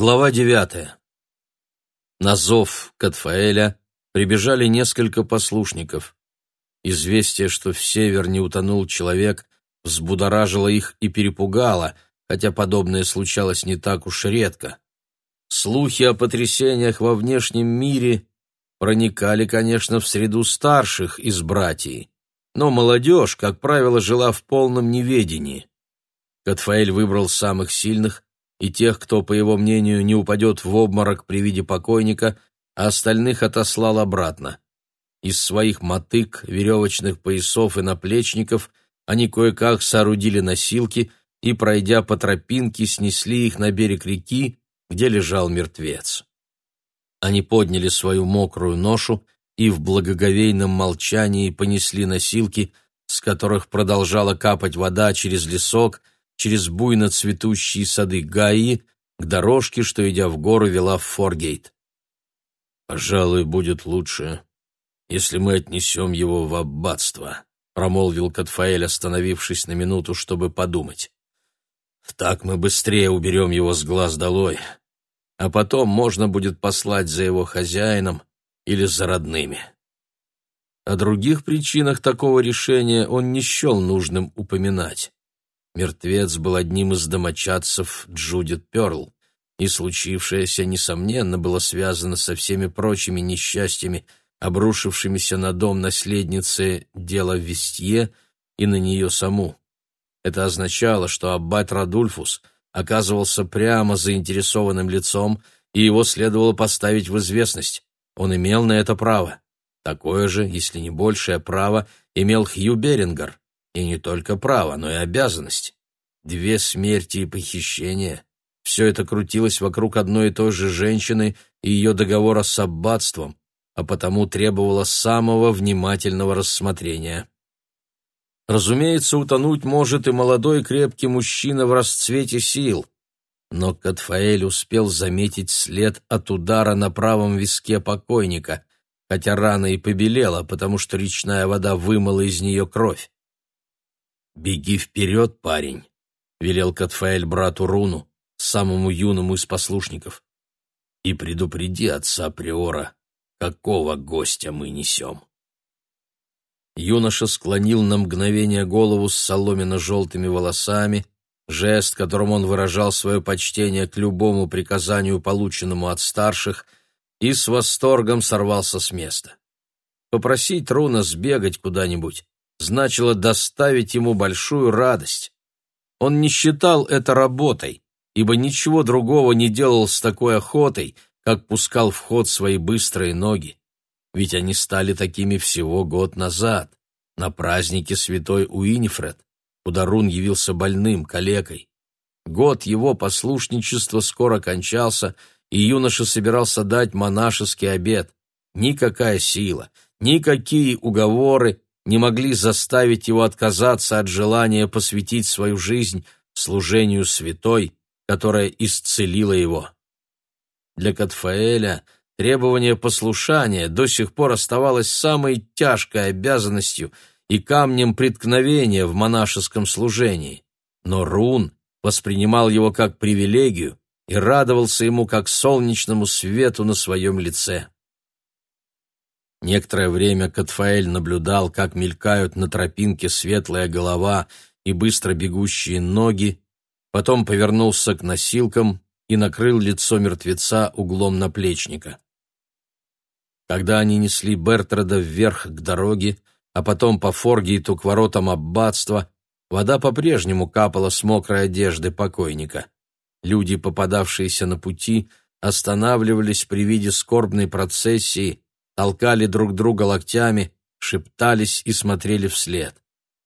Глава девятая. На зов Катфаэля прибежали несколько послушников. Известие, что в север не утонул человек, взбудоражило их и перепугало, хотя подобное случалось не так уж редко. Слухи о потрясениях во внешнем мире проникали, конечно, в среду старших из братьев, но молодежь, как правило, жила в полном неведении. Катфаэль выбрал самых сильных, и тех, кто, по его мнению, не упадет в обморок при виде покойника, а остальных отослал обратно. Из своих мотык, веревочных поясов и наплечников они кое-как соорудили носилки и, пройдя по тропинке, снесли их на берег реки, где лежал мертвец. Они подняли свою мокрую ношу и в благоговейном молчании понесли носилки, с которых продолжала капать вода через лесок, через буйно цветущие сады Гаи к дорожке, что, идя в гору, вела в Форгейт. «Пожалуй, будет лучше, если мы отнесем его в аббатство», промолвил Катфаэль, остановившись на минуту, чтобы подумать. «Так мы быстрее уберем его с глаз долой, а потом можно будет послать за его хозяином или за родными». О других причинах такого решения он не счел нужным упоминать. Мертвец был одним из домочадцев Джудит Перл, и случившееся, несомненно, было связано со всеми прочими несчастьями, обрушившимися на дом наследницы дела Вестье и на нее саму. Это означало, что аббат Радульфус оказывался прямо заинтересованным лицом, и его следовало поставить в известность. Он имел на это право. Такое же, если не большее право, имел Хью Берингер. И не только право, но и обязанность. Две смерти и похищения. Все это крутилось вокруг одной и той же женщины и ее договора с аббатством, а потому требовало самого внимательного рассмотрения. Разумеется, утонуть может и молодой крепкий мужчина в расцвете сил, но Катфаэль успел заметить след от удара на правом виске покойника, хотя рана и побелела, потому что речная вода вымыла из нее кровь. «Беги вперед, парень», — велел Катфаэль брату Руну, самому юному из послушников, «и предупреди отца Приора, какого гостя мы несем». Юноша склонил на мгновение голову с соломенно-желтыми волосами, жест, которым он выражал свое почтение к любому приказанию, полученному от старших, и с восторгом сорвался с места. Попросить Руна сбегать куда-нибудь, значило доставить ему большую радость. Он не считал это работой, ибо ничего другого не делал с такой охотой, как пускал в ход свои быстрые ноги. Ведь они стали такими всего год назад, на празднике святой Уинифред, куда Рун явился больным, калекой. Год его послушничества скоро кончался, и юноша собирался дать монашеский обет. Никакая сила, никакие уговоры не могли заставить его отказаться от желания посвятить свою жизнь служению святой, которая исцелила его. Для Катфаэля требование послушания до сих пор оставалось самой тяжкой обязанностью и камнем преткновения в монашеском служении. Но Рун воспринимал его как привилегию и радовался ему как солнечному свету на своем лице. Некоторое время Катфаэль наблюдал, как мелькают на тропинке светлая голова и быстро бегущие ноги, потом повернулся к носилкам и накрыл лицо мертвеца углом наплечника. Когда они несли Бертрада вверх к дороге, а потом по Форгейту к воротам аббатства, вода по-прежнему капала с мокрой одежды покойника. Люди, попадавшиеся на пути, останавливались при виде скорбной процессии, толкали друг друга локтями, шептались и смотрели вслед.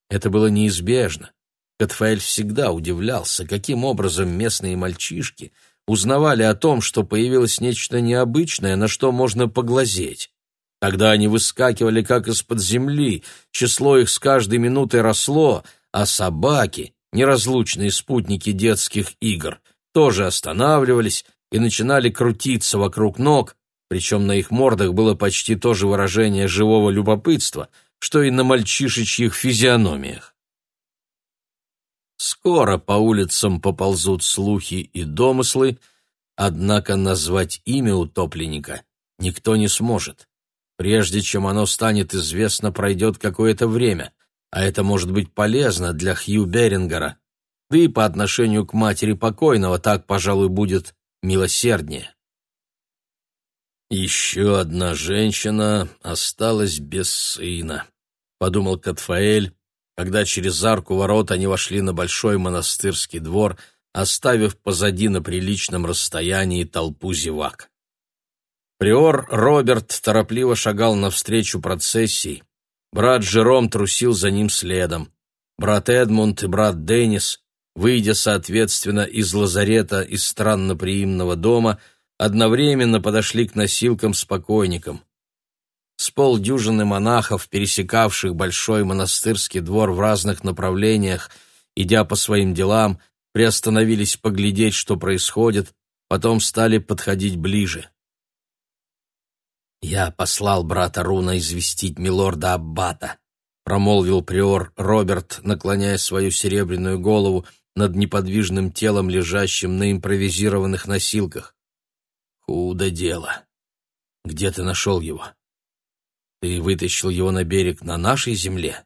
Это было неизбежно. Катфаэль всегда удивлялся, каким образом местные мальчишки узнавали о том, что появилось нечто необычное, на что можно поглазеть. Тогда они выскакивали как из-под земли, число их с каждой минутой росло, а собаки, неразлучные спутники детских игр, тоже останавливались и начинали крутиться вокруг ног, причем на их мордах было почти то же выражение живого любопытства, что и на мальчишечьих физиономиях. Скоро по улицам поползут слухи и домыслы, однако назвать имя утопленника никто не сможет. Прежде чем оно станет известно, пройдет какое-то время, а это может быть полезно для Хью Берингера, да и по отношению к матери покойного так, пожалуй, будет милосерднее. «Еще одна женщина осталась без сына», — подумал Катфаэль, когда через арку ворот они вошли на большой монастырский двор, оставив позади на приличном расстоянии толпу зевак. Приор Роберт торопливо шагал навстречу процессии. Брат Жером трусил за ним следом. Брат Эдмунд и брат Деннис, выйдя соответственно из лазарета из странноприимного дома, одновременно подошли к носилкам с покойником. С полдюжины монахов, пересекавших большой монастырский двор в разных направлениях, идя по своим делам, приостановились поглядеть, что происходит, потом стали подходить ближе. «Я послал брата Руна известить милорда Аббата», — промолвил приор Роберт, наклоняя свою серебряную голову над неподвижным телом, лежащим на импровизированных носилках. Худо дело. Где ты нашел его? Ты вытащил его на берег на нашей земле?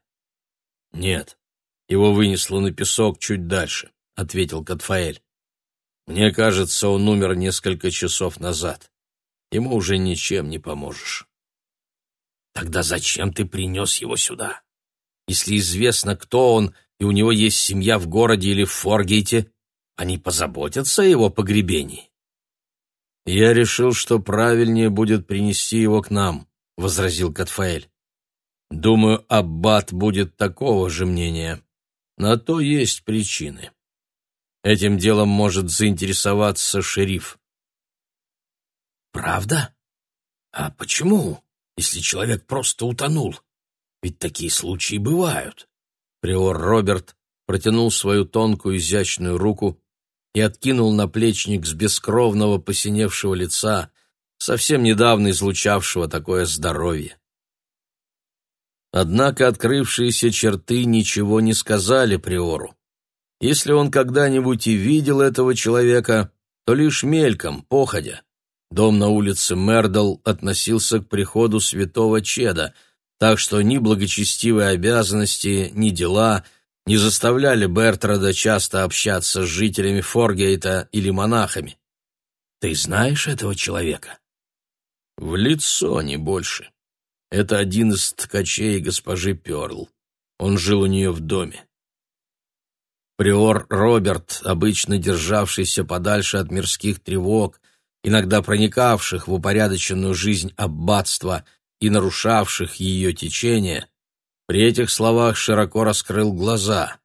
Нет, его вынесло на песок чуть дальше, ответил Катфаэль. Мне кажется, он умер несколько часов назад. Ему уже ничем не поможешь. Тогда зачем ты принес его сюда? Если известно, кто он, и у него есть семья в городе или в Форгейте, они позаботятся о его погребении. «Я решил, что правильнее будет принести его к нам», — возразил Катфаэль. «Думаю, аббат будет такого же мнения. На то есть причины. Этим делом может заинтересоваться шериф». «Правда? А почему, если человек просто утонул? Ведь такие случаи бывают». Приор Роберт протянул свою тонкую изящную руку и откинул наплечник с бескровного посиневшего лица, совсем недавно излучавшего такое здоровье. Однако открывшиеся черты ничего не сказали Приору. Если он когда-нибудь и видел этого человека, то лишь мельком, походя. Дом на улице Мердл относился к приходу святого Чеда, так что ни благочестивые обязанности, ни дела — не заставляли Бертрада часто общаться с жителями Форгейта или монахами. Ты знаешь этого человека? В лицо, не больше. Это один из ткачей госпожи Перл. Он жил у нее в доме. Приор Роберт, обычно державшийся подальше от мирских тревог, иногда проникавших в упорядоченную жизнь аббатства и нарушавших ее течение, при этих словах широко раскрыл глаза.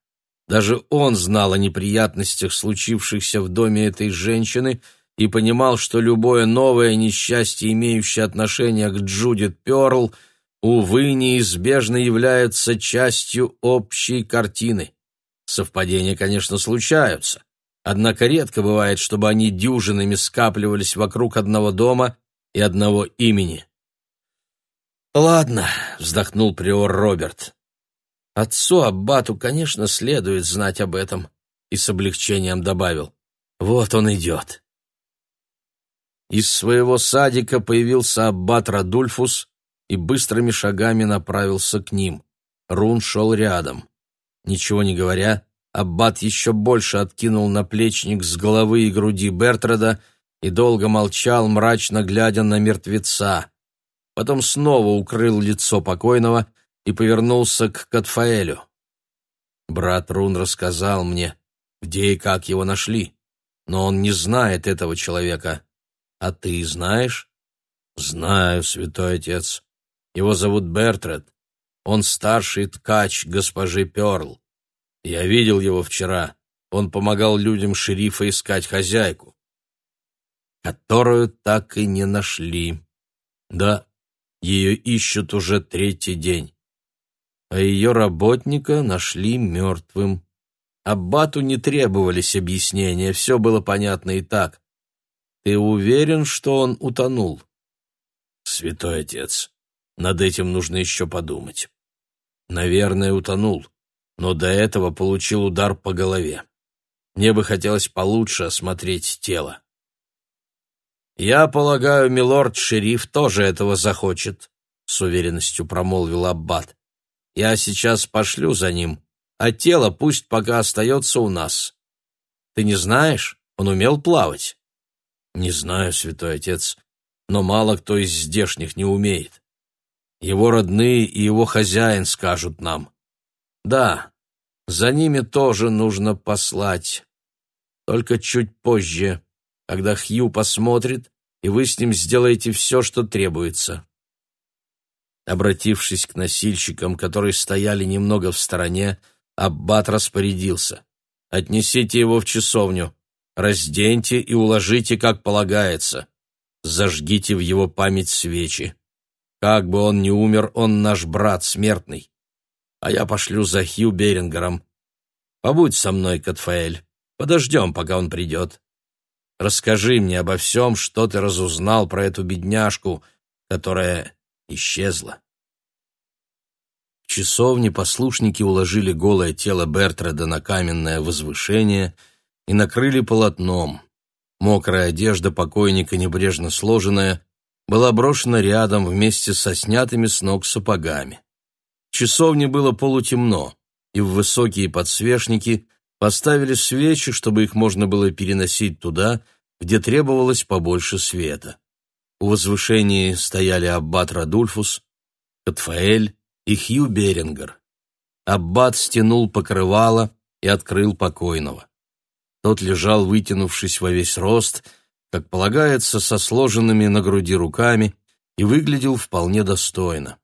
Даже он знал о неприятностях, случившихся в доме этой женщины, и понимал, что любое новое несчастье, имеющее отношение к Джудит Перл, увы, неизбежно является частью общей картины. Совпадения, конечно, случаются, однако редко бывает, чтобы они дюжинами скапливались вокруг одного дома и одного имени. «Ладно», — вздохнул приор Роберт. «Отцу Аббату, конечно, следует знать об этом», и с облегчением добавил. «Вот он идет». Из своего садика появился Аббат Радульфус и быстрыми шагами направился к ним. Рун шел рядом. Ничего не говоря, Аббат еще больше откинул наплечник с головы и груди Бертрада и долго молчал, мрачно глядя на мертвеца потом снова укрыл лицо покойного и повернулся к Катфаэлю. Брат Рун рассказал мне, где и как его нашли, но он не знает этого человека. А ты знаешь? Знаю, святой отец. Его зовут Бертред. Он старший ткач госпожи Перл. Я видел его вчера. Он помогал людям шерифа искать хозяйку, которую так и не нашли. Да, ее ищут уже третий день. А ее работника нашли мертвым. Аббату не требовались объяснения, все было понятно и так. Ты уверен, что он утонул? Святой отец, над этим нужно еще подумать. Наверное, утонул, но до этого получил удар по голове. Мне бы хотелось получше осмотреть тело. «Я полагаю, милорд-шериф тоже этого захочет», — с уверенностью промолвил Аббат. «Я сейчас пошлю за ним, а тело пусть пока остается у нас. Ты не знаешь, он умел плавать?» «Не знаю, святой отец, но мало кто из здешних не умеет. Его родные и его хозяин скажут нам. Да, за ними тоже нужно послать. Только чуть позже, когда Хью посмотрит, и вы с ним сделаете все, что требуется. Обратившись к носильщикам, которые стояли немного в стороне, Аббат распорядился. «Отнесите его в часовню, разденьте и уложите, как полагается. Зажгите в его память свечи. Как бы он ни умер, он наш брат смертный. А я пошлю за Хью Берингером. Побудь со мной, Катфаэль. Подождем, пока он придет. Расскажи мне обо всем, что ты разузнал про эту бедняжку, которая исчезла. В часовне послушники уложили голое тело Бертреда на каменное возвышение и накрыли полотном. Мокрая одежда покойника, небрежно сложенная, была брошена рядом вместе со снятыми с ног сапогами. В часовне было полутемно, и в высокие подсвечники Поставили свечи, чтобы их можно было переносить туда, где требовалось побольше света. У возвышения стояли аббат Радульфус, Катфаэль и Хью Берингер. Аббат стянул покрывало и открыл покойного. Тот лежал, вытянувшись во весь рост, как полагается, со сложенными на груди руками, и выглядел вполне достойно.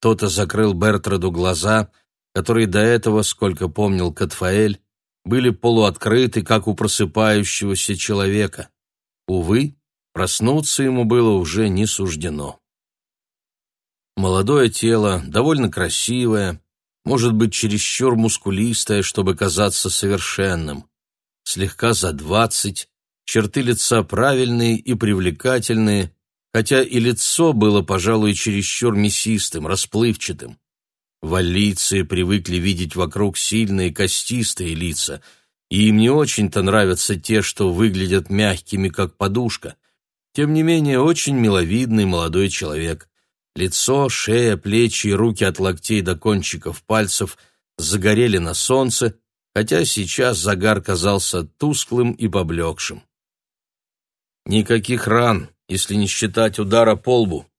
Тот закрыл Бертраду глаза, которые до этого, сколько помнил Катфаэль, были полуоткрыты, как у просыпающегося человека. Увы, проснуться ему было уже не суждено. Молодое тело, довольно красивое, может быть, чересчур мускулистое, чтобы казаться совершенным. Слегка за двадцать, черты лица правильные и привлекательные, хотя и лицо было, пожалуй, чересчур мясистым, расплывчатым. Валлийцы привыкли видеть вокруг сильные костистые лица, и им не очень-то нравятся те, что выглядят мягкими, как подушка. Тем не менее, очень миловидный молодой человек. Лицо, шея, плечи и руки от локтей до кончиков пальцев загорели на солнце, хотя сейчас загар казался тусклым и поблекшим. Никаких ран, если не считать удара по лбу.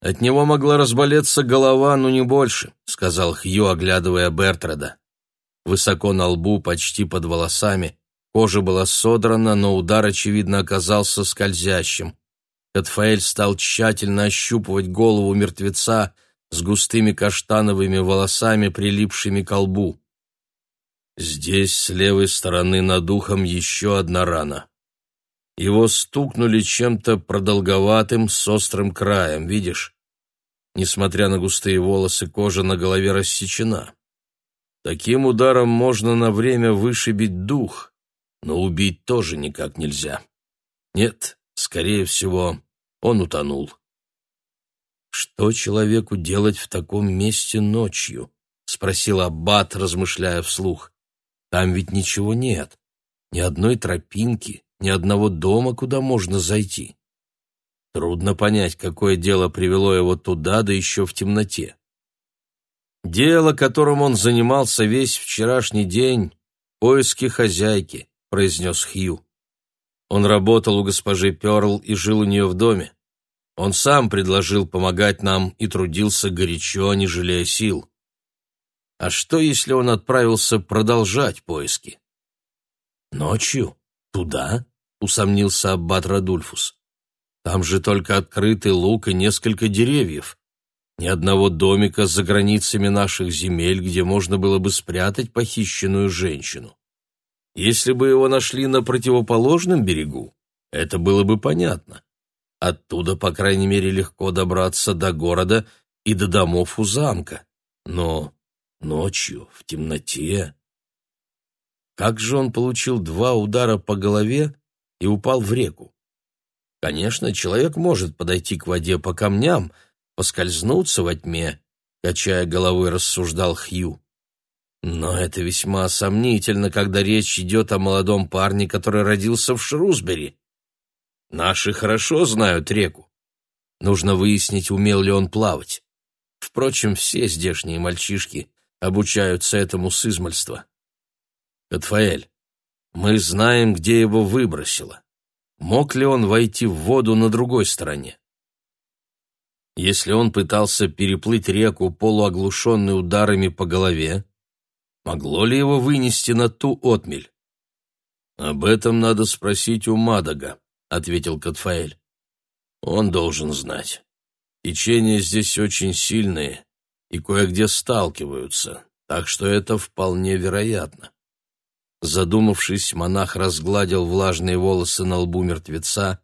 От него могла разболеться голова, но не больше, сказал Хью, оглядывая Бертрада. Высоко на лбу, почти под волосами, кожа была содрана, но удар, очевидно, оказался скользящим. Катфаэль стал тщательно ощупывать голову мертвеца с густыми каштановыми волосами, прилипшими к лбу. Здесь, с левой стороны над ухом, еще одна рана. Его стукнули чем-то продолговатым с острым краем, видишь? Несмотря на густые волосы, кожа на голове рассечена. Таким ударом можно на время вышибить дух, но убить тоже никак нельзя. Нет, скорее всего, он утонул. «Что человеку делать в таком месте ночью?» — спросил Аббат, размышляя вслух. «Там ведь ничего нет, ни одной тропинки, ни одного дома, куда можно зайти. Трудно понять, какое дело привело его туда, да еще в темноте. Дело, которым он занимался весь вчерашний день, — поиски хозяйки, — произнес Хью. Он работал у госпожи Перл и жил у нее в доме. Он сам предложил помогать нам и трудился горячо, не жалея сил. А что, если он отправился продолжать поиски? Ночью? Туда? — усомнился аббат Радульфус. «Там же только открытый луг и несколько деревьев. Ни одного домика за границами наших земель, где можно было бы спрятать похищенную женщину. Если бы его нашли на противоположном берегу, это было бы понятно. Оттуда, по крайней мере, легко добраться до города и до домов у замка. Но ночью, в темноте... Как же он получил два удара по голове и упал в реку. Конечно, человек может подойти к воде по камням, поскользнуться во тьме, качая головой, рассуждал Хью. Но это весьма сомнительно, когда речь идет о молодом парне, который родился в Шрусбери. Наши хорошо знают реку. Нужно выяснить, умел ли он плавать. Впрочем, все здешние мальчишки обучаются этому с измальства. Катфаэль, мы знаем, где его выбросило. Мог ли он войти в воду на другой стороне? Если он пытался переплыть реку, полуоглушенный ударами по голове, могло ли его вынести на ту отмель? «Об этом надо спросить у Мадага», — ответил Катфаэль. «Он должен знать. Течения здесь очень сильные и кое-где сталкиваются, так что это вполне вероятно». Задумавшись, монах разгладил влажные волосы на лбу мертвеца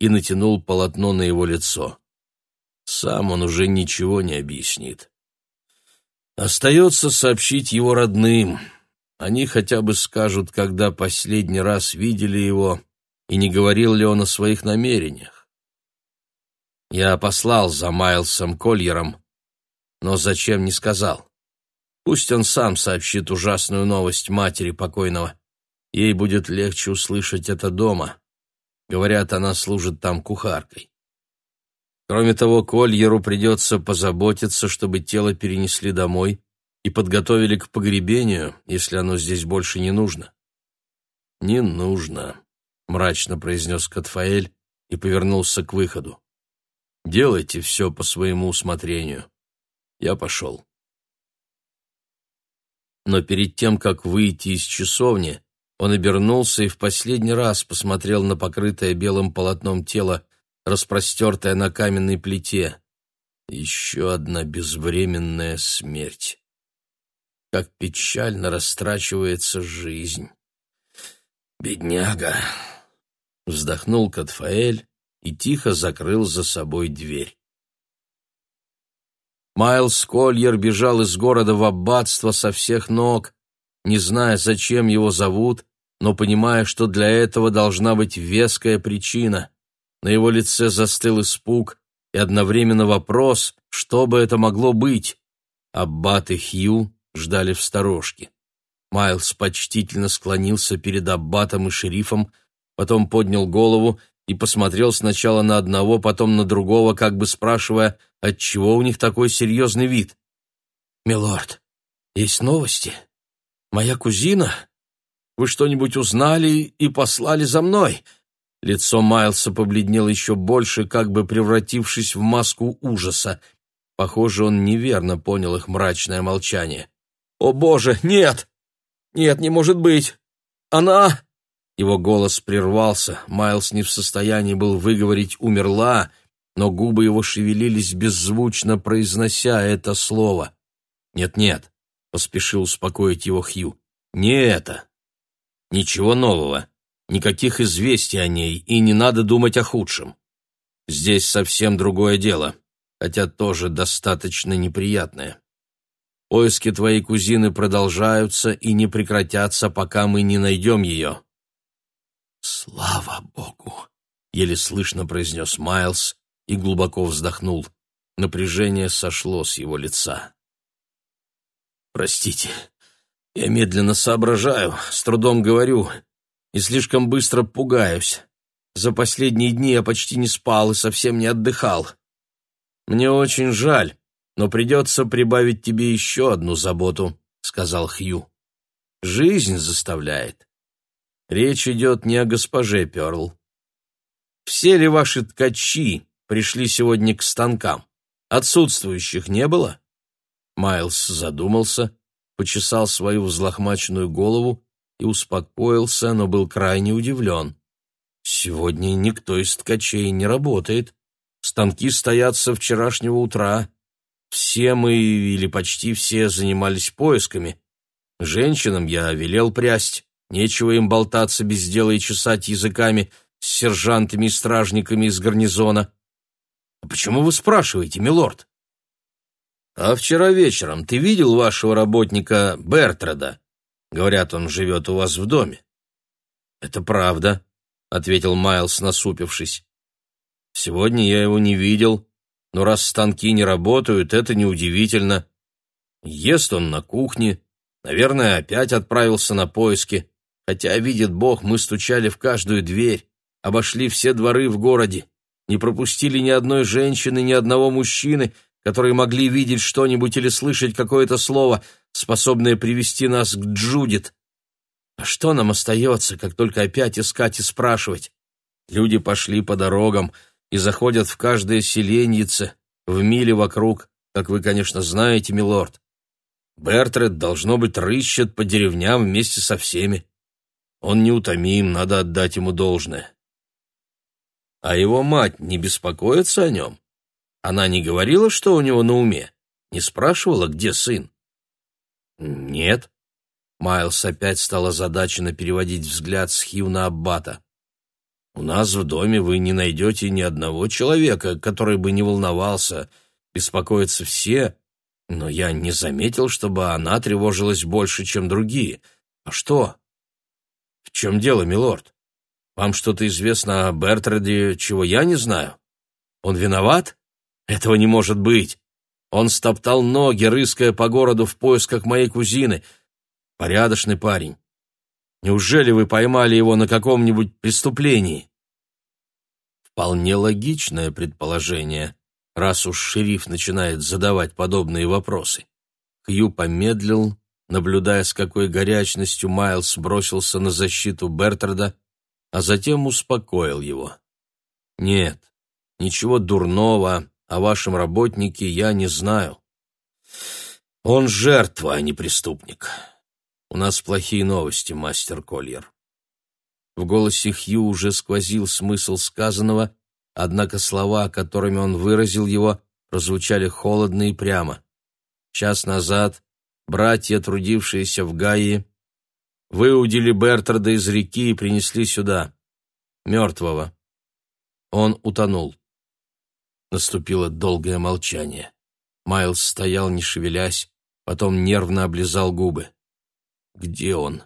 и натянул полотно на его лицо. Сам он уже ничего не объяснит. Остается сообщить его родным. Они хотя бы скажут, когда последний раз видели его и не говорил ли он о своих намерениях. Я послал за Майлсом Кольером, но зачем не сказал. Пусть он сам сообщит ужасную новость матери покойного. Ей будет легче услышать это дома. Говорят, она служит там кухаркой. Кроме того, Кольеру придется позаботиться, чтобы тело перенесли домой и подготовили к погребению, если оно здесь больше не нужно. «Не нужно», — мрачно произнес Катфаэль и повернулся к выходу. «Делайте все по своему усмотрению. Я пошел». Но перед тем, как выйти из часовни, он обернулся и в последний раз посмотрел на покрытое белым полотном тело распростертая на каменной плите. Еще одна безвременная смерть. Как печально растрачивается жизнь. «Бедняга!» — вздохнул Катфаэль и тихо закрыл за собой дверь. Майлз Кольер бежал из города в аббатство со всех ног, не зная, зачем его зовут, но понимая, что для этого должна быть веская причина. На его лице застыл испуг и одновременно вопрос, что бы это могло быть. Аббат и Хью ждали в сторожке. Майлз почтительно склонился перед аббатом и шерифом, потом поднял голову и посмотрел сначала на одного, потом на другого, как бы спрашивая, отчего у них такой серьезный вид. «Милорд, есть новости? Моя кузина? Вы что-нибудь узнали и послали за мной?» Лицо Майлса побледнело еще больше, как бы превратившись в маску ужаса. Похоже, он неверно понял их мрачное молчание. «О, Боже, нет! Нет, не может быть! Она...» Его голос прервался, Майлз не в состоянии был выговорить «умерла», но губы его шевелились беззвучно, произнося это слово. «Нет-нет», — поспешил успокоить его Хью, — «не это. Ничего нового. Никаких известий о ней, и не надо думать о худшем. Здесь совсем другое дело, хотя тоже достаточно неприятное. Поиски твоей кузины продолжаются и не прекратятся, пока мы не найдем ее». «Слава Богу!» — еле слышно произнес Майлз и глубоко вздохнул. Напряжение сошло с его лица. «Простите, я медленно соображаю, с трудом говорю и слишком быстро пугаюсь. За последние дни я почти не спал и совсем не отдыхал. Мне очень жаль, но придется прибавить тебе еще одну заботу», — сказал Хью. «Жизнь заставляет. Речь идет не о госпоже Перл. Все ли ваши ткачи пришли сегодня к станкам? Отсутствующих не было?» Майлз задумался, почесал свою взлохмаченную голову и успокоился, но был крайне удивлен. «Сегодня никто из ткачей не работает. Станки стоят со вчерашнего утра. Все мы, или почти все, занимались поисками. Женщинам я велел прясть, нечего им болтаться без дела и чесать языками с сержантами и стражниками из гарнизона. А почему вы спрашиваете, милорд? А вчера вечером ты видел вашего работника Бертрада? Говорят, он живет у вас в доме. Это правда, ответил Майлз, насупившись. Сегодня я его не видел, но раз станки не работают, это неудивительно. Ест он на кухне, наверное, опять отправился на поиски, хотя, видит Бог, мы стучали в каждую дверь. обошли все дворы в городе, не пропустили ни одной женщины, ни одного мужчины, которые могли видеть что-нибудь или слышать какое-то слово, способное привести нас к Джудит. А что нам остается, как только опять искать и спрашивать? Люди пошли по дорогам и заходят в каждое селеньице, в миле вокруг, как вы, конечно, знаете, милорд. Бертред, должно быть, рыщет по деревням вместе со всеми. Он неутомим, надо отдать ему должное. А его мать не беспокоится о нем? Она не говорила, что у него на уме? Не спрашивала, где сын? Нет. Майлз опять стал озадаченно переводить взгляд с Хью на Аббата. У нас в доме вы не найдете ни одного человека, который бы не волновался, беспокоятся все, но я не заметил, чтобы она тревожилась больше, чем другие. А что? В чем дело, милорд? Вам что-то известно о Бертраде, чего я не знаю? Он виноват? Этого не может быть. Он стоптал ноги, рыская по городу в поисках моей кузины. Порядочный парень. Неужели вы поймали его на каком-нибудь преступлении? Вполне логичное предположение, раз уж шериф начинает задавать подобные вопросы. Хью помедлил, наблюдая, с какой горячностью Майлз бросился на защиту Бертрада, а затем успокоил его. «Нет, ничего дурного о вашем работнике я не знаю. Он жертва, а не преступник. У нас плохие новости, мастер Кольер». В голосе Хью уже сквозил смысл сказанного, однако слова, которыми он выразил его, прозвучали холодно и прямо. Час назад братья, трудившиеся в Гайе, выудили Бертрада из реки и принесли сюда, мертвого. Он утонул. Наступило долгое молчание. Майлз стоял, не шевелясь, потом нервно облизал губы. «Где он?»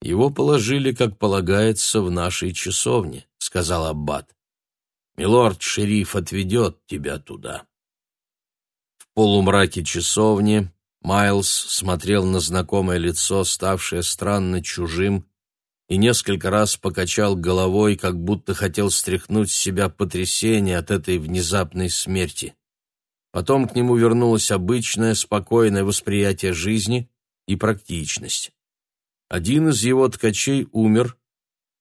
«Его положили, как полагается, в нашей часовне», — сказал Аббат. «Милорд-шериф отведет тебя туда». В полумраке часовни Майлз смотрел на знакомое лицо, ставшее странно чужим, и несколько раз покачал головой, как будто хотел стряхнуть с себя потрясение от этой внезапной смерти. Потом к нему вернулось обычное, спокойное восприятие жизни и практичность. Один из его ткачей умер,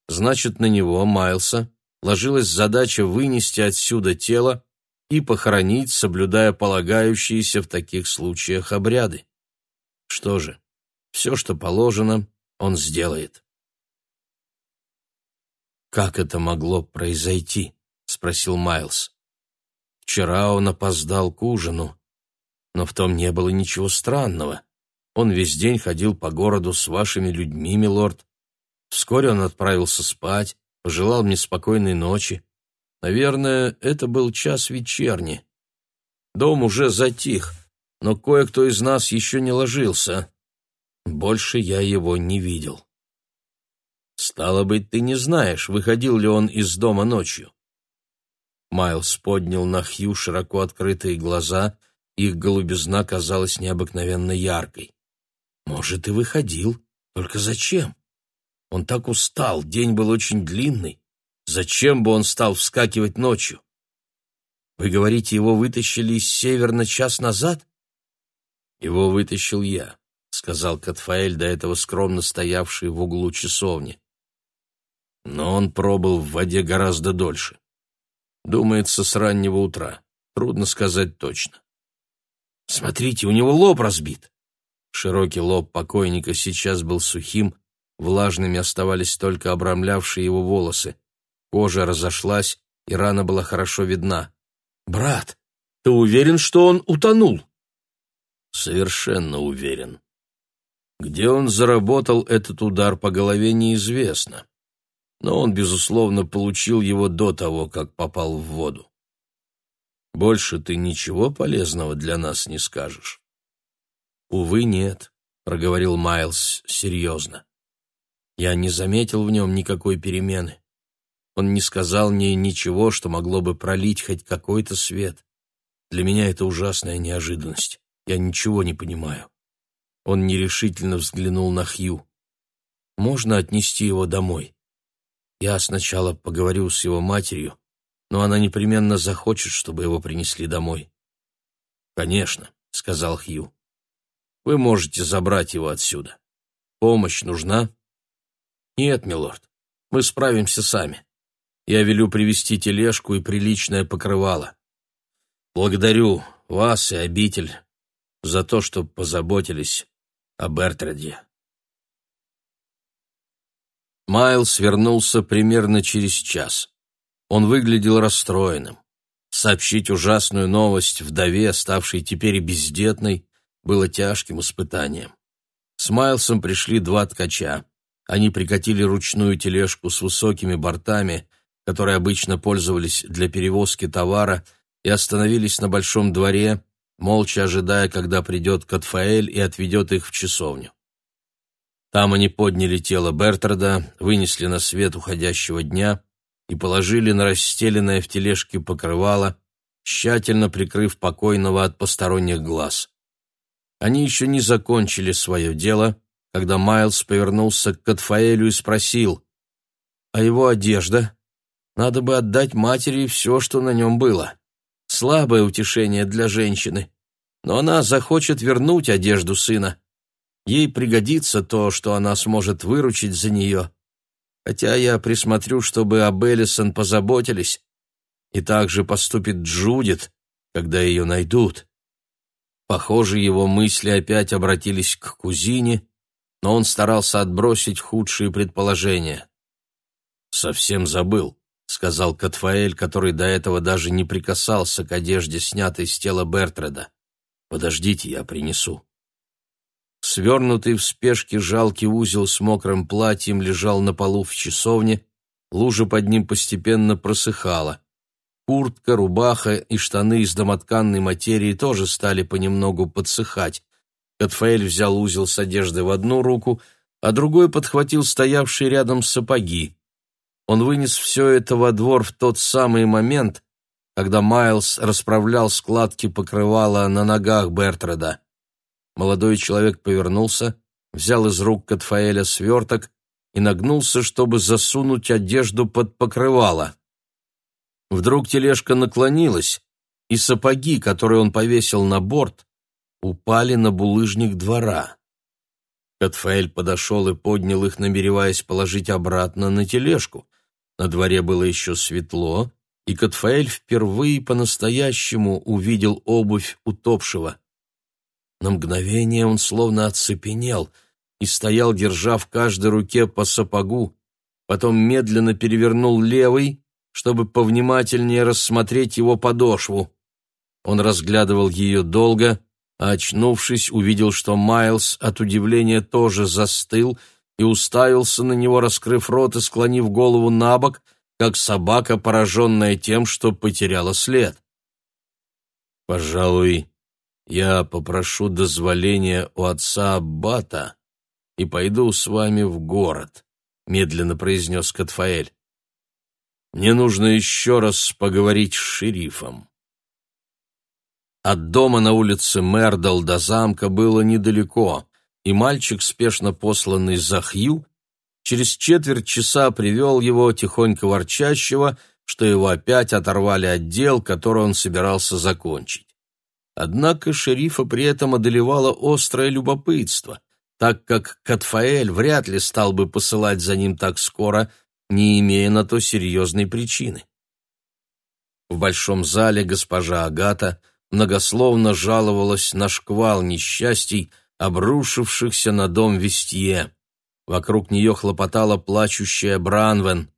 значит, на него, Майлса, ложилась задача вынести отсюда тело и похоронить, соблюдая полагающиеся в таких случаях обряды. Что же, все, что положено, он сделает. «Как это могло произойти?» — спросил Майлз. «Вчера он опоздал к ужину, но в том не было ничего странного. Он весь день ходил по городу с вашими людьми, милорд. Вскоре он отправился спать, пожелал мне спокойной ночи. Наверное, это был час вечерний. Дом уже затих, но кое-кто из нас еще не ложился. Больше я его не видел. Стало быть, ты не знаешь, выходил ли он из дома ночью. Майлз поднял на Хью широко открытые глаза, их голубизна казалась необыкновенно яркой. Может, и выходил, только зачем? Он так устал, день был очень длинный. Зачем бы он стал вскакивать ночью? Вы говорите, его вытащили из северна час назад? Его вытащил я, сказал Катфаэль, до этого скромно стоявший в углу часовни. Но он пробыл в воде гораздо дольше. Думается, с раннего утра. Трудно сказать точно. Смотрите, у него лоб разбит. Широкий лоб покойника сейчас был сухим, влажными оставались только обрамлявшие его волосы. Кожа разошлась, и рана была хорошо видна. «Брат, ты уверен, что он утонул?» «Совершенно уверен. Где он заработал этот удар по голове, неизвестно. Но он, безусловно, получил его до того, как попал в воду. Больше ты ничего полезного для нас не скажешь?» «Увы, нет», — проговорил Майлз серьезно. «Я не заметил в нем никакой перемены. Он не сказал мне ничего, что могло бы пролить хоть какой-то свет. Для меня это ужасная неожиданность. Я ничего не понимаю». Он нерешительно взглянул на Хью. «Можно отнести его домой?» Я сначала поговорю с его матерью, но она непременно захочет, чтобы его принесли домой. Конечно, сказал Хью. Вы можете забрать его отсюда. Помощь нужна? Нет, милорд. Мы справимся сами. Я велю привести тележку и приличное покрывало. Благодарю вас и обитель за то, что позаботились о Бертраде. Майлз вернулся примерно через час. Он выглядел расстроенным. Сообщить ужасную новость вдове, ставшей теперь бездетной, было тяжким испытанием. С Майлсом пришли два ткача. Они прикатили ручную тележку с высокими бортами, которые обычно пользовались для перевозки товара, и остановились на большом дворе, молча ожидая, когда придет Катфаэль и отведет их в часовню. Там они подняли тело Бертрада, вынесли на свет уходящего дня и положили на расстеленное в тележке покрывало, тщательно прикрыв покойного от посторонних глаз. Они еще не закончили свое дело, когда Майлз повернулся к Катфаэлю и спросил, «А его одежда? Надо бы отдать матери все, что на нем было. Слабое утешение для женщины, но она захочет вернуть одежду сына. Ей пригодится то, что она сможет выручить за нее. Хотя я присмотрю, чтобы об Эллисон позаботились. И также поступит Джудит, когда ее найдут. Похоже, его мысли опять обратились к кузине, но он старался отбросить худшие предположения. «Совсем забыл», — сказал Катфаэль, который до этого даже не прикасался к одежде, снятой с тела Бертреда. «Подождите, я принесу». Свернутый в спешке жалкий узел с мокрым платьем лежал на полу в часовне, лужа под ним постепенно просыхала. Куртка, рубаха и штаны из домотканной материи тоже стали понемногу подсыхать. Катфаэль взял узел с одеждой в одну руку, а другой подхватил стоявшие рядом сапоги. Он вынес все это во двор в тот самый момент, когда Майлз расправлял складки покрывала на ногах Бертреда. Молодой человек повернулся, взял из рук Катфаэля сверток и нагнулся, чтобы засунуть одежду под покрывало. Вдруг тележка наклонилась, и сапоги, которые он повесил на борт, упали на булыжник двора. Катфаэль подошел и поднял их, намереваясь положить обратно на тележку. На дворе было еще светло, и Катфаэль впервые по-настоящему увидел обувь утопшего. На мгновение он словно оцепенел и стоял, держа в каждой руке по сапогу, потом медленно перевернул левый, чтобы повнимательнее рассмотреть его подошву. Он разглядывал ее долго, а, очнувшись, увидел, что Майлз от удивления тоже застыл и уставился на него, раскрыв рот и склонив голову на бок, как собака, пораженная тем, что потеряла след. «Пожалуй, я попрошу дозволения у отца Аббата и пойду с вами в город», — медленно произнес Катфаэль. «Мне нужно еще раз поговорить с шерифом». От дома на улице Мердал до замка было недалеко, и мальчик, спешно посланный за Хью, через четверть часа привел его, тихонько ворчащего, что его опять оторвали от дел, которые он собирался закончить. Однако шерифа при этом одолевало острое любопытство, так как Катфаэль вряд ли стал бы посылать за ним так скоро, не имея на то серьезной причины. В большом зале госпожа Агата многословно жаловалась на шквал несчастий, обрушившихся на дом Вестье. Вокруг нее хлопотала плачущая Бранвен.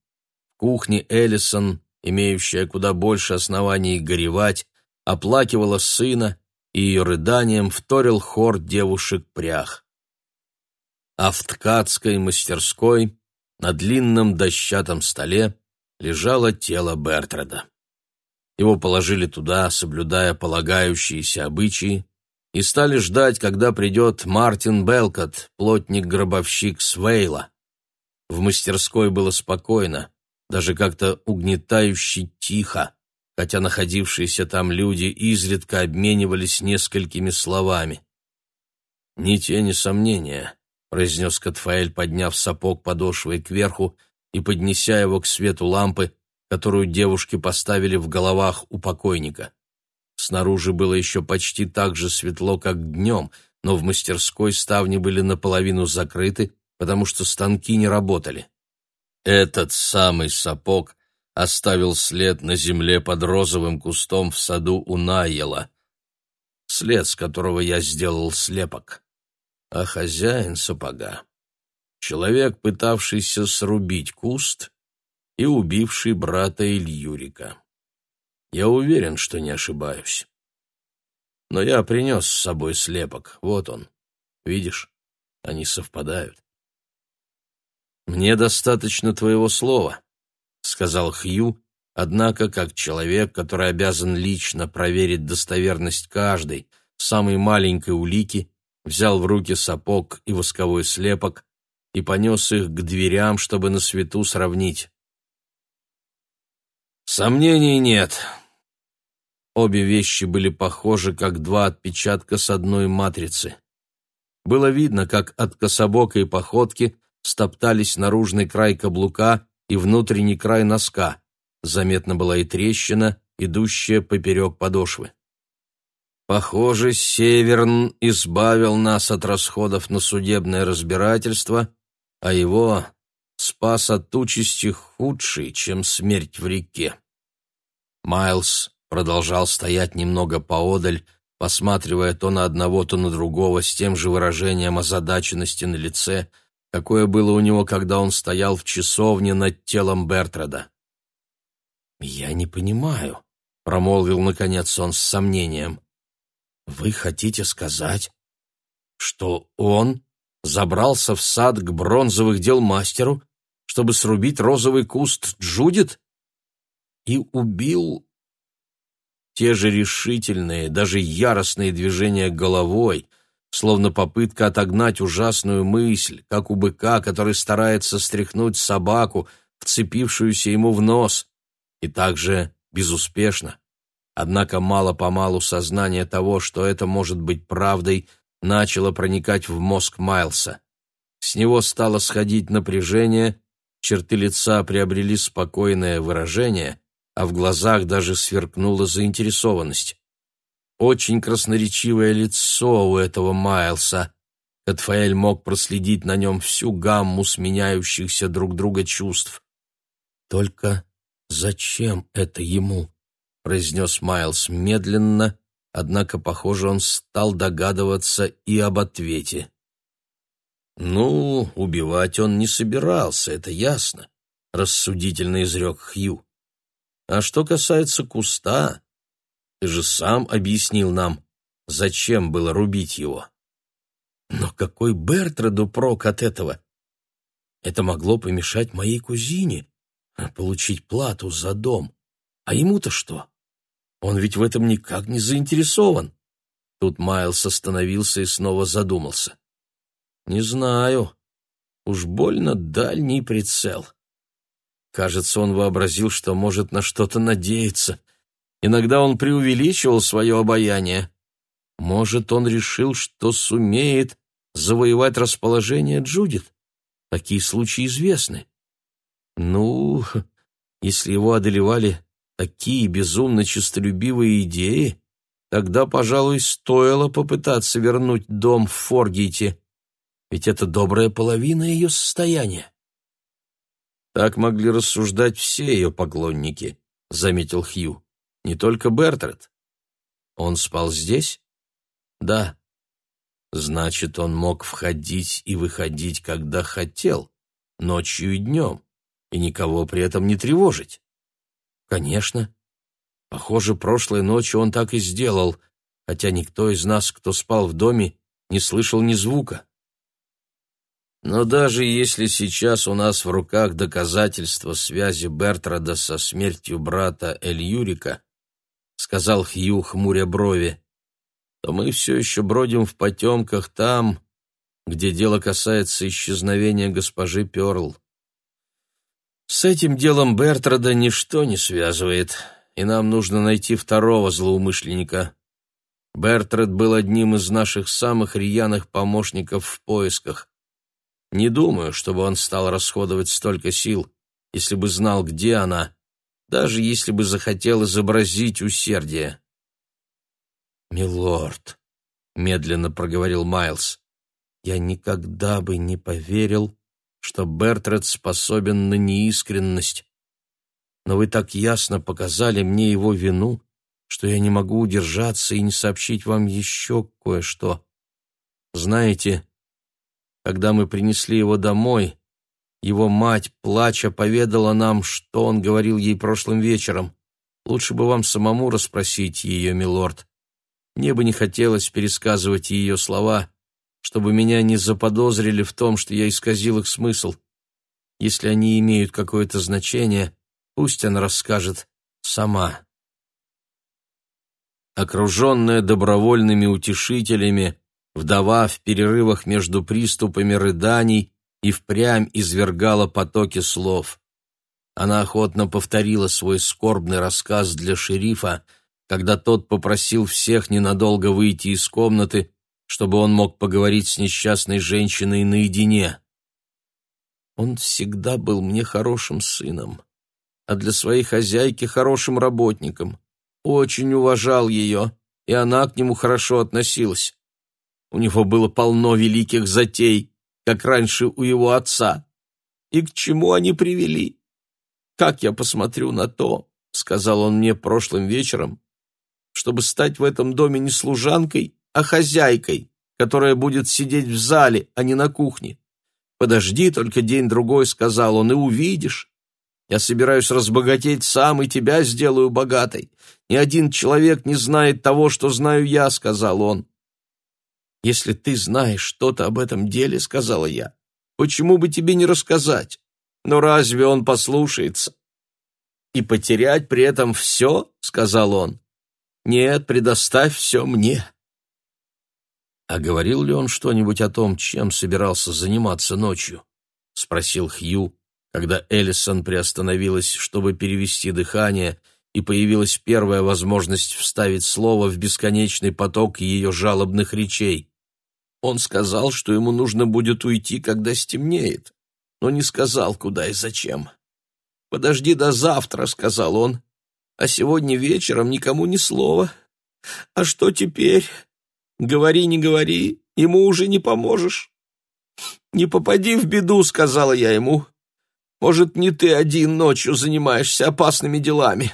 В кухне Эллисон, имеющая куда больше оснований горевать, оплакивала сына, и ее рыданием вторил хор девушек-прях. А в ткацкой мастерской на длинном дощатом столе лежало тело Бертрада. Его положили туда, соблюдая полагающиеся обычаи, и стали ждать, когда придет Мартин Белкот, плотник-гробовщик Свейла. В мастерской было спокойно, даже как-то угнетающе тихо хотя находившиеся там люди изредка обменивались несколькими словами. «Ни тени сомнения», — произнес Катфаэль, подняв сапог подошвой кверху и поднеся его к свету лампы, которую девушки поставили в головах у покойника. Снаружи было еще почти так же светло, как днем, но в мастерской ставни были наполовину закрыты, потому что станки не работали. Этот самый сапог оставил след на земле под розовым кустом в саду у Найела, след, с которого я сделал слепок. А хозяин сапога — человек, пытавшийся срубить куст и убивший брата Ильюрика. Я уверен, что не ошибаюсь. Но я принес с собой слепок, вот он. Видишь, они совпадают. «Мне достаточно твоего слова», — сказал Хью, однако как человек, который обязан лично проверить достоверность каждой, самой маленькой улики, взял в руки сапог и восковой слепок и понес их к дверям, чтобы на свету сравнить. Сомнений нет. Обе вещи были похожи, как два отпечатка с одной матрицы. Было видно, как от кособокой походки стоптались наружный край каблука и внутренний край носка. Заметна была и трещина, идущая поперек подошвы. Похоже, Северн избавил нас от расходов на судебное разбирательство, а его спас от участи худшей, чем смерть в реке. Майлз продолжал стоять немного поодаль, посматривая то на одного, то на другого с тем же выражением озадаченности на лице, какое было у него, когда он стоял в часовне над телом Бертрада. «Я не понимаю», — промолвил наконец он с сомнением. «Вы хотите сказать, что он забрался в сад к бронзовых дел мастеру, чтобы срубить розовый куст Джудит и убил те же решительные, даже яростные движения головой, словно попытка отогнать ужасную мысль, как у быка, который старается стряхнуть собаку, вцепившуюся ему в нос, и также безуспешно. Однако мало-помалу сознание того, что это может быть правдой, начало проникать в мозг Майлса. С него стало сходить напряжение, черты лица приобрели спокойное выражение, а в глазах даже сверкнула заинтересованность. Очень красноречивое лицо у этого Майлса. Катфаэль мог проследить на нем всю гамму сменяющихся друг друга чувств. «Только зачем это ему?» — произнес Майлз медленно, однако, похоже, он стал догадываться и об ответе. «Ну, убивать он не собирался, это ясно», — рассудительно изрек Хью. «А что касается куста, ты же сам объяснил нам, зачем было рубить его. Но какой Бертраду прок от этого? Это могло помешать моей кузине получить плату за дом. А ему-то что? Он ведь в этом никак не заинтересован. Тут Майлз остановился и снова задумался. Не знаю. Уж больно дальний прицел. Кажется, он вообразил, что может на что-то надеяться. Иногда он преувеличивал свое обаяние. Может, он решил, что сумеет завоевать расположение Джудит. Такие случаи известны. Ну, если его одолевали такие безумно честолюбивые идеи, тогда, пожалуй, стоило попытаться вернуть дом в Форгейте, ведь это добрая половина ее состояния. Так могли рассуждать все ее поклонники, — заметил Хью. Не только Бертред. Он спал здесь? Да. Значит, он мог входить и выходить, когда хотел, ночью и днем, и никого при этом не тревожить. Конечно. Похоже, прошлой ночью он так и сделал, хотя никто из нас, кто спал в доме, не слышал ни звука. Но даже если сейчас у нас в руках доказательства связи Бертрада со смертью брата Эль Юрика, сказал Хью, хмуря брови, то мы все еще бродим в потемках там, где дело касается исчезновения госпожи Перл. С этим делом Бертрада ничто не связывает, и нам нужно найти второго злоумышленника. Бертрад был одним из наших самых рьяных помощников в поисках. Не думаю, чтобы он стал расходовать столько сил, если бы знал, где она, даже если бы захотел изобразить усердие. «Милорд», — медленно проговорил Майлз, — «я никогда бы не поверил, что Бертред способен на неискренность. Но вы так ясно показали мне его вину, что я не могу удержаться и не сообщить вам еще кое-что. Знаете, когда мы принесли его домой, его мать, плача, поведала нам, что он говорил ей прошлым вечером. Лучше бы вам самому расспросить ее, милорд. Мне бы не хотелось пересказывать ее слова, чтобы меня не заподозрили в том, что я исказил их смысл. Если они имеют какое-то значение, пусть она расскажет сама. Окруженная добровольными утешителями, вдова в перерывах между приступами рыданий и впрямь извергала потоки слов. Она охотно повторила свой скорбный рассказ для шерифа, когда тот попросил всех ненадолго выйти из комнаты, чтобы он мог поговорить с несчастной женщиной наедине. Он всегда был мне хорошим сыном, а для своей хозяйки хорошим работником. Очень уважал ее, и она к нему хорошо относилась. У него было полно великих затей, как раньше у его отца. И к чему они привели? Как я посмотрю на то, сказал он мне прошлым вечером, чтобы стать в этом доме не служанкой, а хозяйкой, которая будет сидеть в зале, а не на кухне. Подожди только день-другой, сказал он, и увидишь. Я собираюсь разбогатеть сам и тебя сделаю богатой. Ни один человек не знает того, что знаю я, сказал он. «Если ты знаешь что-то об этом деле, — сказала я, — почему бы тебе не рассказать? Но разве он послушается?» «И потерять при этом все?» — сказал он. «Нет, предоставь все мне». «А говорил ли он что-нибудь о том, чем собирался заниматься ночью?» — спросил Хью, когда Эллисон приостановилась, чтобы перевести дыхание, и появилась первая возможность вставить слово в бесконечный поток ее жалобных речей. Он сказал, что ему нужно будет уйти, когда стемнеет, но не сказал, куда и зачем. «Подожди до завтра», — сказал он, — «а сегодня вечером никому ни слова. А что теперь? Говори, не говори, ему уже не поможешь». «Не попади в беду», — сказала я ему. «Может, не ты один ночью занимаешься опасными делами».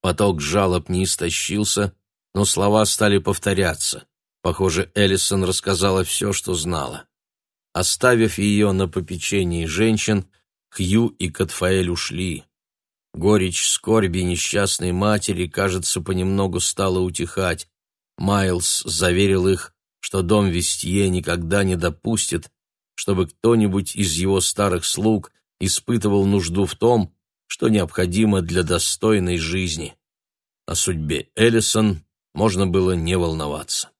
Поток жалоб не истощился, но слова стали повторяться. Похоже, Эллисон рассказала все, что знала. Оставив ее на попечении женщин, Хью и Катфаэль ушли. Горечь скорби несчастной матери, кажется, понемногу стала утихать. Майлз заверил их, что дом Вестье никогда не допустит, чтобы кто-нибудь из его старых слуг испытывал нужду в том, что необходимо для достойной жизни. О судьбе Эллисон можно было не волноваться.